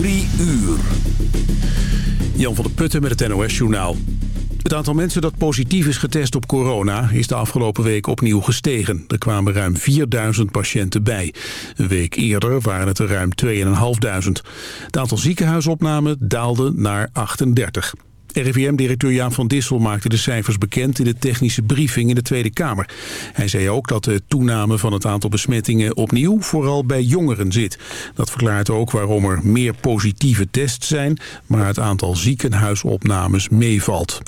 Drie uur. Jan van der Putten met het NOS-journaal. Het aantal mensen dat positief is getest op corona is de afgelopen week opnieuw gestegen. Er kwamen ruim 4000 patiënten bij. Een week eerder waren het er ruim 2500. Het aantal ziekenhuisopnamen daalde naar 38. RIVM-directeur Jaan van Dissel maakte de cijfers bekend in de technische briefing in de Tweede Kamer. Hij zei ook dat de toename van het aantal besmettingen opnieuw vooral bij jongeren zit. Dat verklaart ook waarom er meer positieve tests zijn, maar het aantal ziekenhuisopnames meevalt.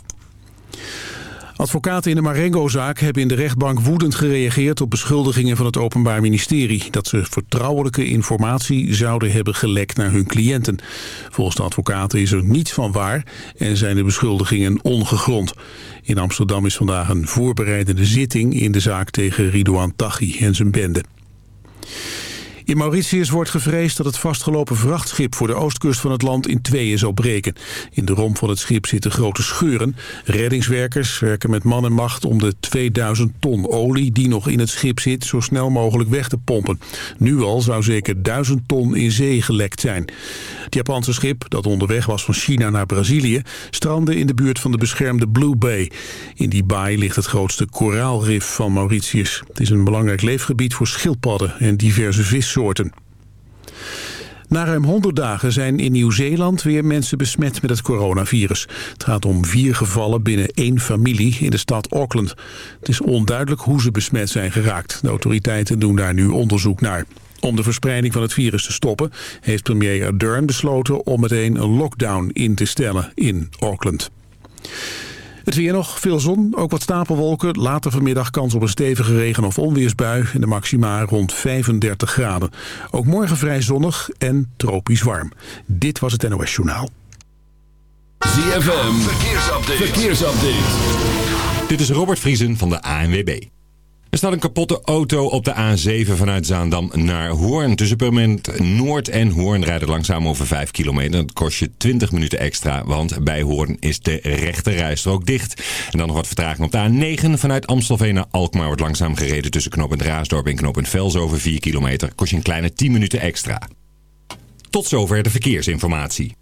Advocaten in de Marengo-zaak hebben in de rechtbank woedend gereageerd op beschuldigingen van het Openbaar Ministerie dat ze vertrouwelijke informatie zouden hebben gelekt naar hun cliënten. Volgens de advocaten is er niets van waar en zijn de beschuldigingen ongegrond. In Amsterdam is vandaag een voorbereidende zitting in de zaak tegen Ridouan Taghi en zijn bende. In Mauritius wordt gevreesd dat het vastgelopen vrachtschip voor de oostkust van het land in tweeën zal breken. In de romp van het schip zitten grote scheuren. Reddingswerkers werken met man en macht om de 2000 ton olie die nog in het schip zit zo snel mogelijk weg te pompen. Nu al zou zeker 1000 ton in zee gelekt zijn. Het Japanse schip, dat onderweg was van China naar Brazilië, strandde in de buurt van de beschermde Blue Bay. In die baai ligt het grootste koraalrif van Mauritius. Het is een belangrijk leefgebied voor schildpadden en diverse Na ruim 100 dagen zijn in Nieuw-Zeeland weer mensen besmet met het coronavirus. Het gaat om vier gevallen binnen één familie in de stad Auckland. Het is onduidelijk hoe ze besmet zijn geraakt. De autoriteiten doen daar nu onderzoek naar. Om de verspreiding van het virus te stoppen... heeft premier Ardern besloten om meteen een lockdown in te stellen in Auckland. Het weer nog, veel zon, ook wat stapelwolken. Later vanmiddag kans op een stevige regen- of onweersbui. En de maxima rond 35 graden. Ook morgen vrij zonnig en tropisch warm. Dit was het NOS Journaal. ZFM, verkeersupdate. verkeersupdate. Dit is Robert Vriesen van de ANWB. Er staat een kapotte auto op de A7 vanuit Zaandam naar Hoorn. Tussen Permanent Noord en Hoorn rijden langzaam over 5 kilometer. Dat kost je 20 minuten extra, want bij Hoorn is de rechte rijstrook dicht. En dan nog wat vertraging op de A9 vanuit Amstelveen naar Alkmaar wordt langzaam gereden tussen knooppunt Raasdorp en knooppunt Vels over 4 kilometer. Kost je een kleine 10 minuten extra. Tot zover de verkeersinformatie.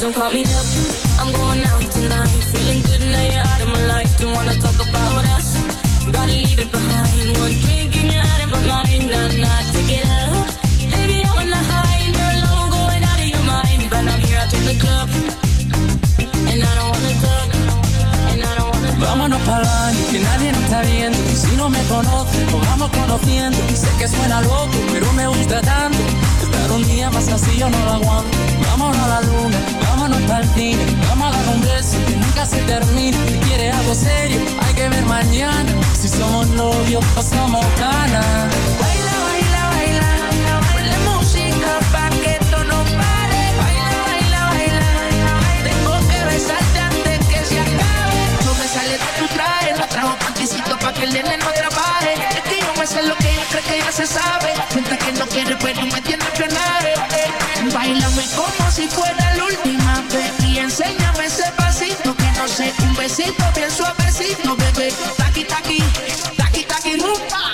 don't call me up. I'm going out tonight. Feeling good now you're out of my life. Don't wanna talk about us. Gotta leave it behind. One drink and you're out of my mind. I'm not taking up. Baby, I on the high you're alone, going out of your mind. But I'm here out in the club, and I don't wanna talk. Vámonos pa'lante, que nadie nos está viendo si no me conoce, nos vamos conociendo sé que suena loco, pero me gusta tanto Un día más así yo no lo aguanto. Vámonos a la luna, vámonos el cine. Vamos a dar un beso que nunca se termine. Si quieres algo serio, hay que ver mañana. Si somos novios o somos ganas. Baila, baila, baila, ponle música pa' que esto no pare. Baila, baila, baila, tengo que besarte antes que se acabe. No me sale de tu traje, no trajo panticito pa' que el nene no. Sé lo que ella cree que ya se sabe. Mientras que no quiere, pero me tiene que ganar. Bailame como si fuera la última vez y enséñame ese pasito que no sé, un besito bien suavecito, bebé. Taqui, taqui, taqui, taqui, rumba.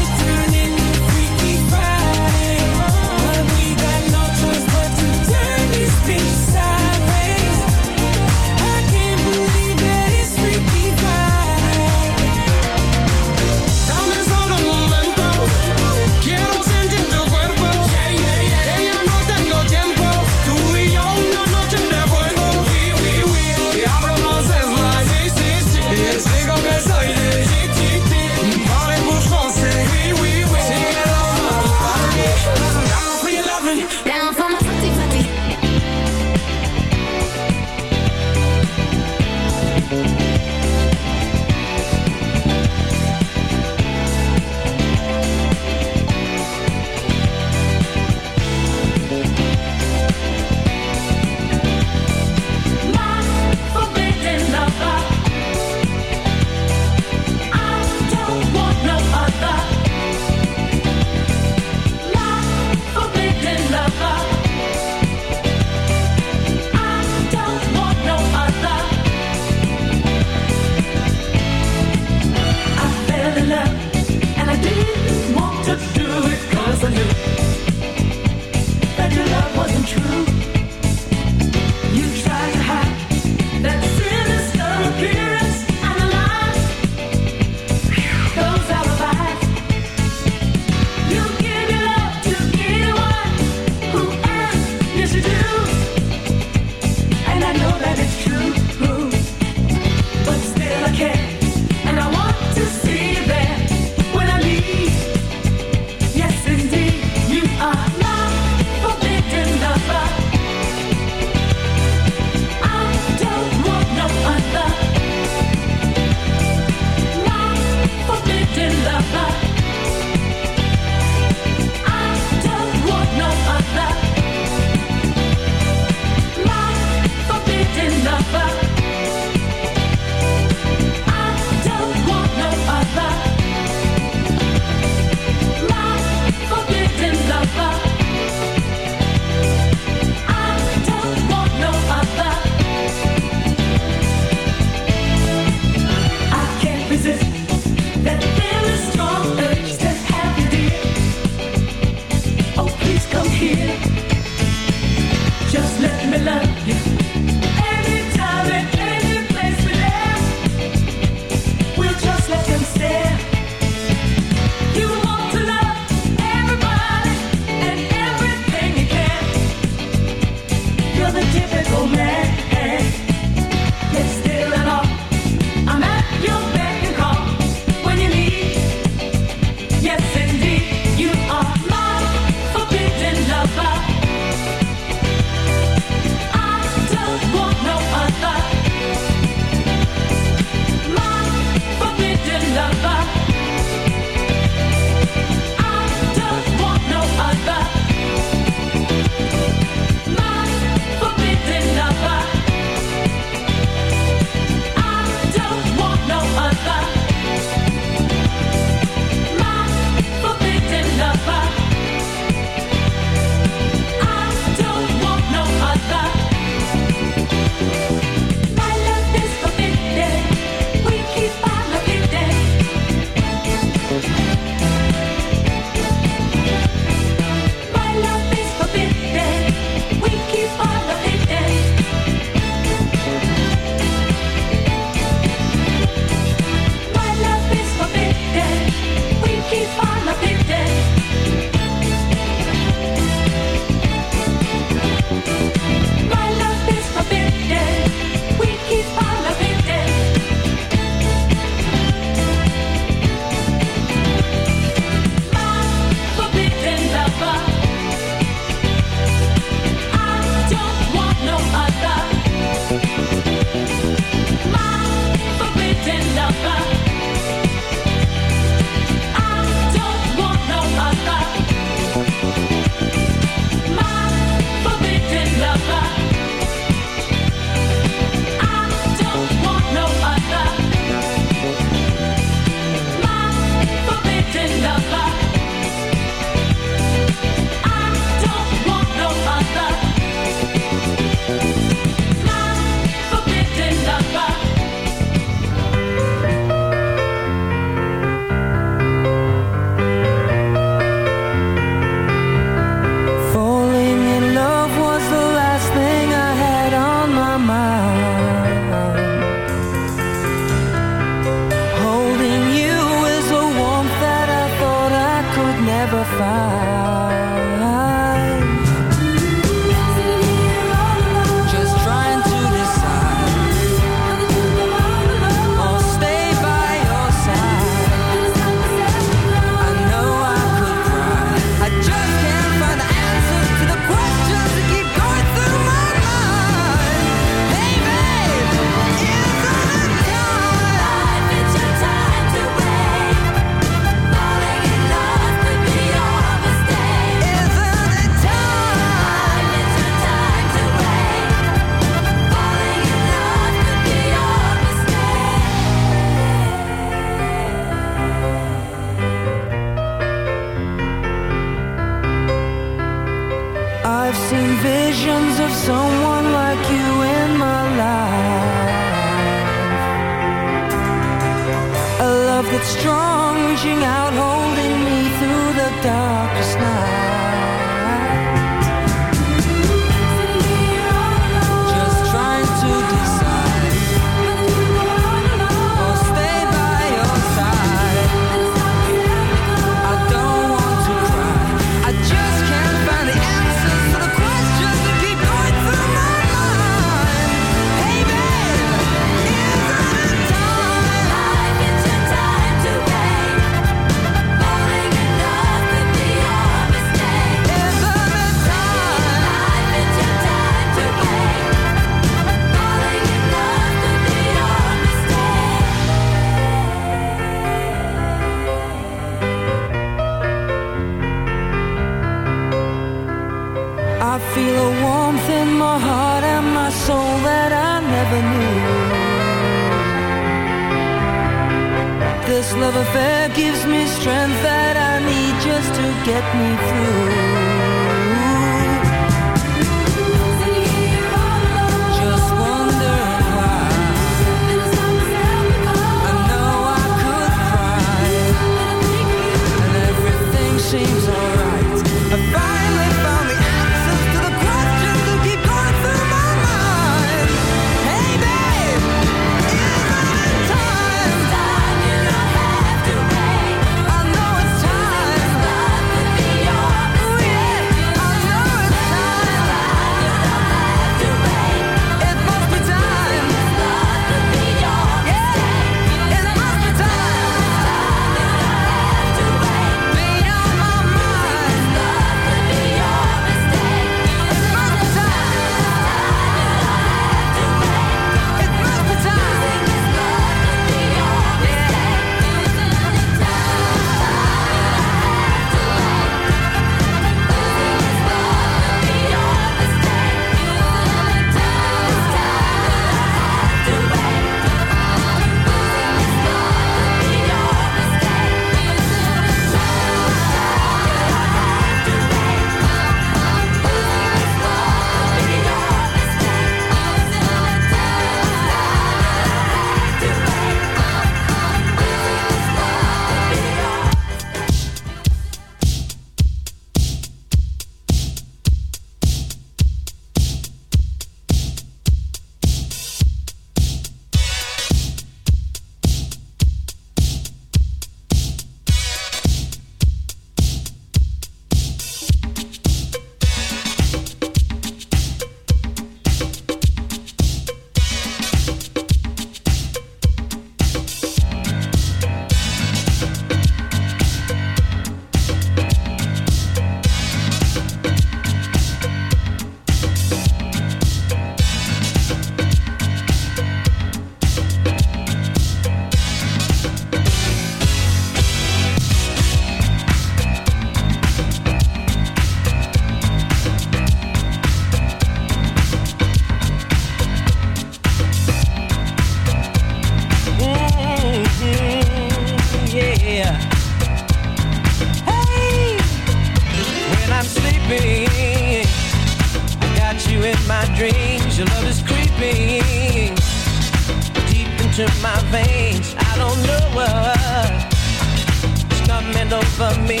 for me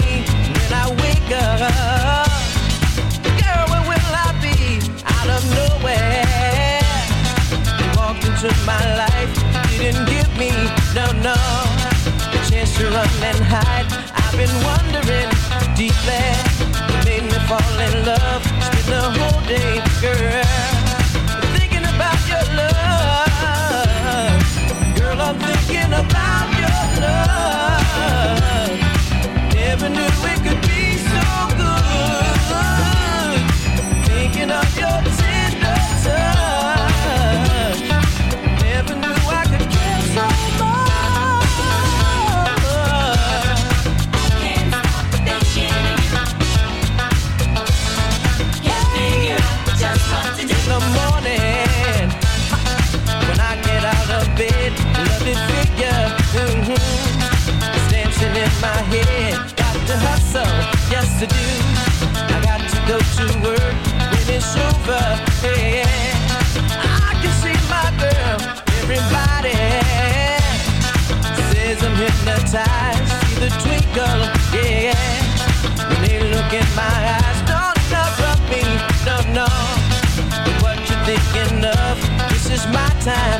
when I wake up. Girl, where will I be? Out of nowhere. You walked into my life, you didn't give me, no, no. The chance to run and hide. I've been wondering deeply. You made me fall in love, spend the whole day, girl. time.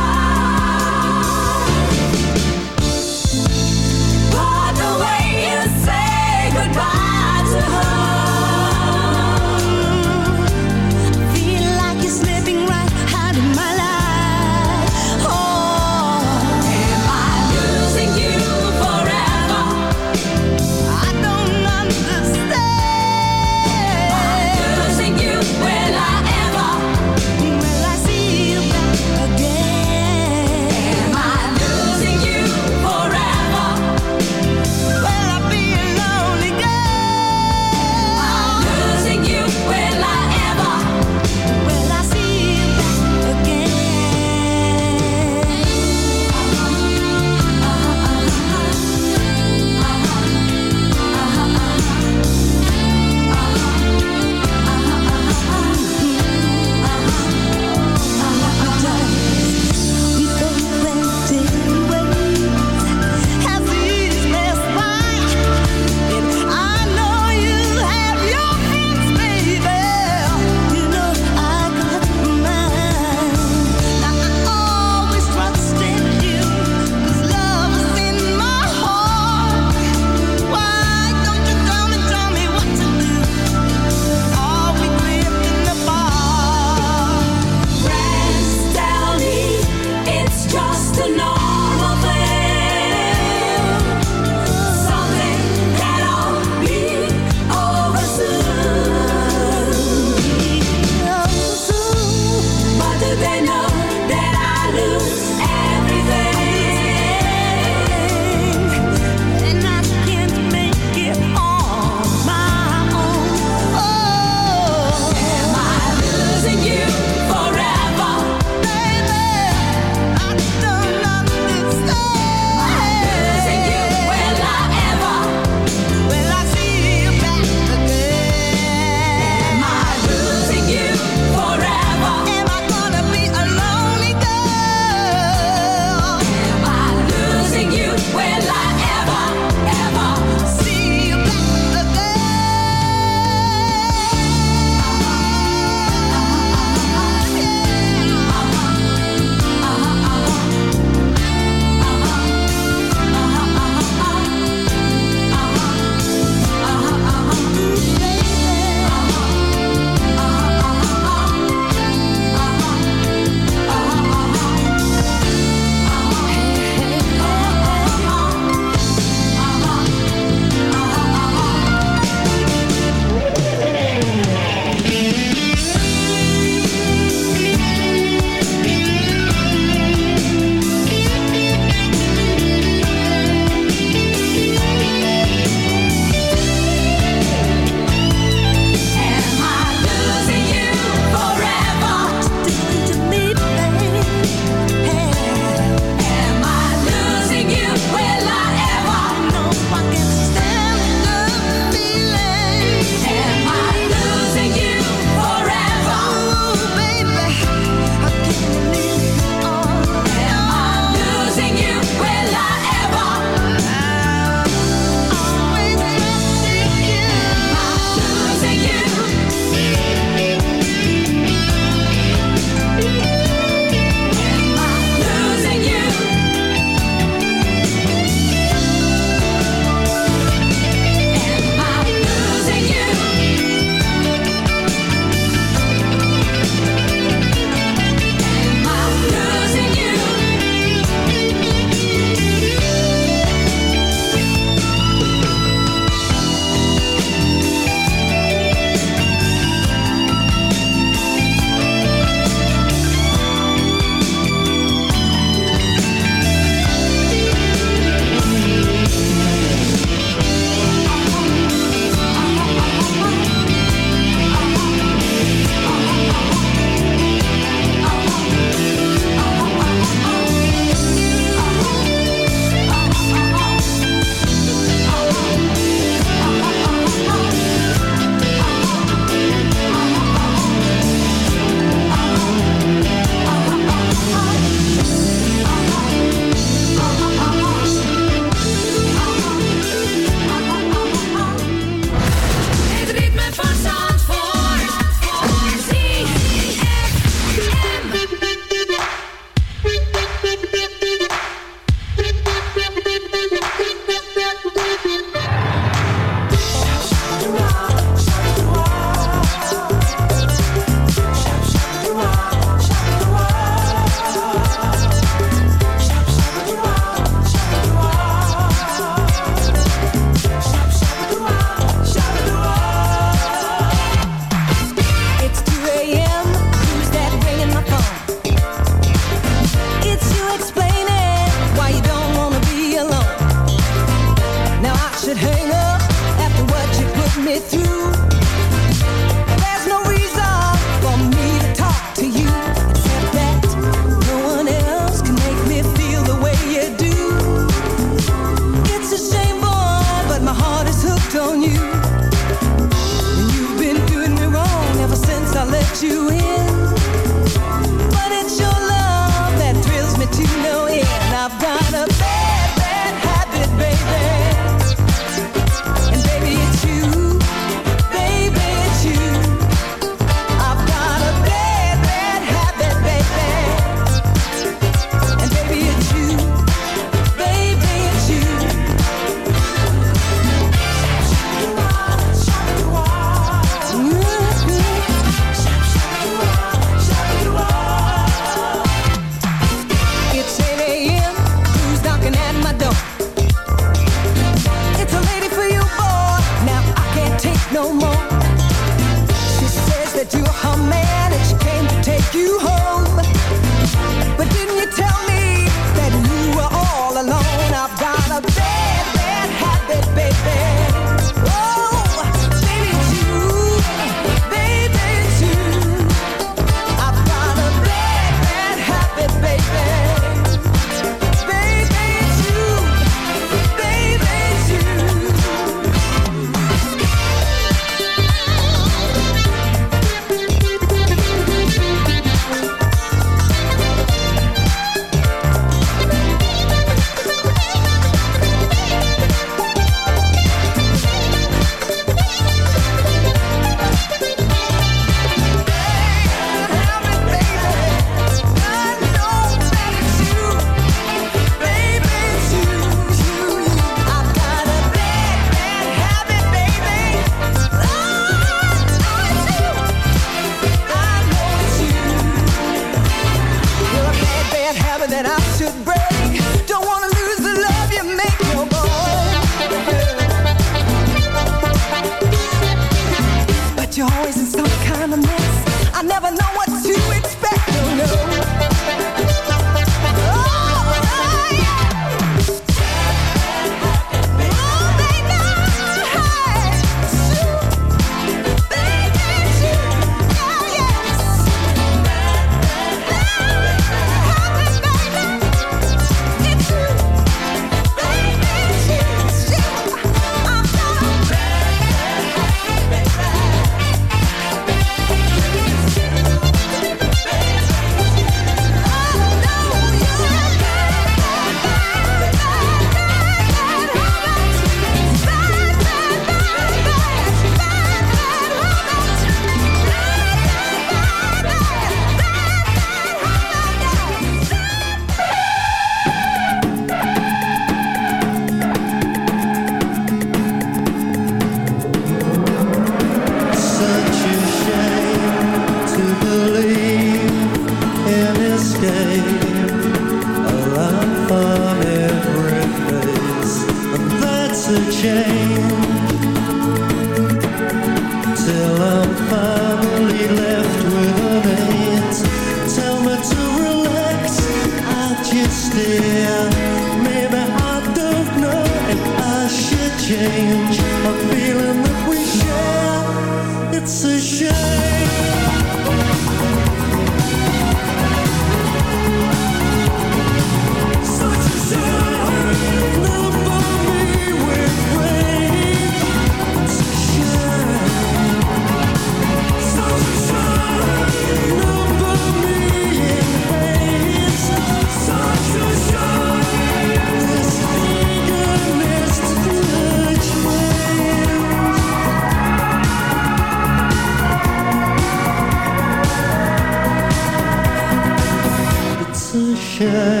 Yeah.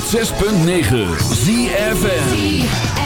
106.9 ZFM.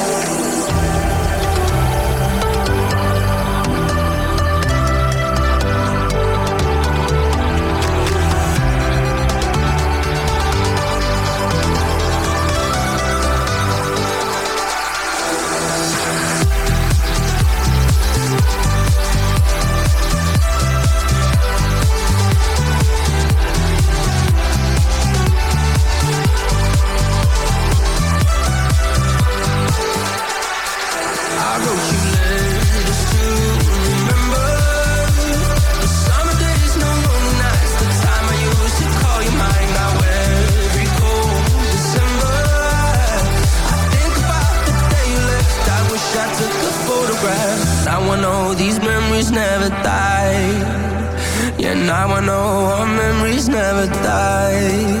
I know our memories never die.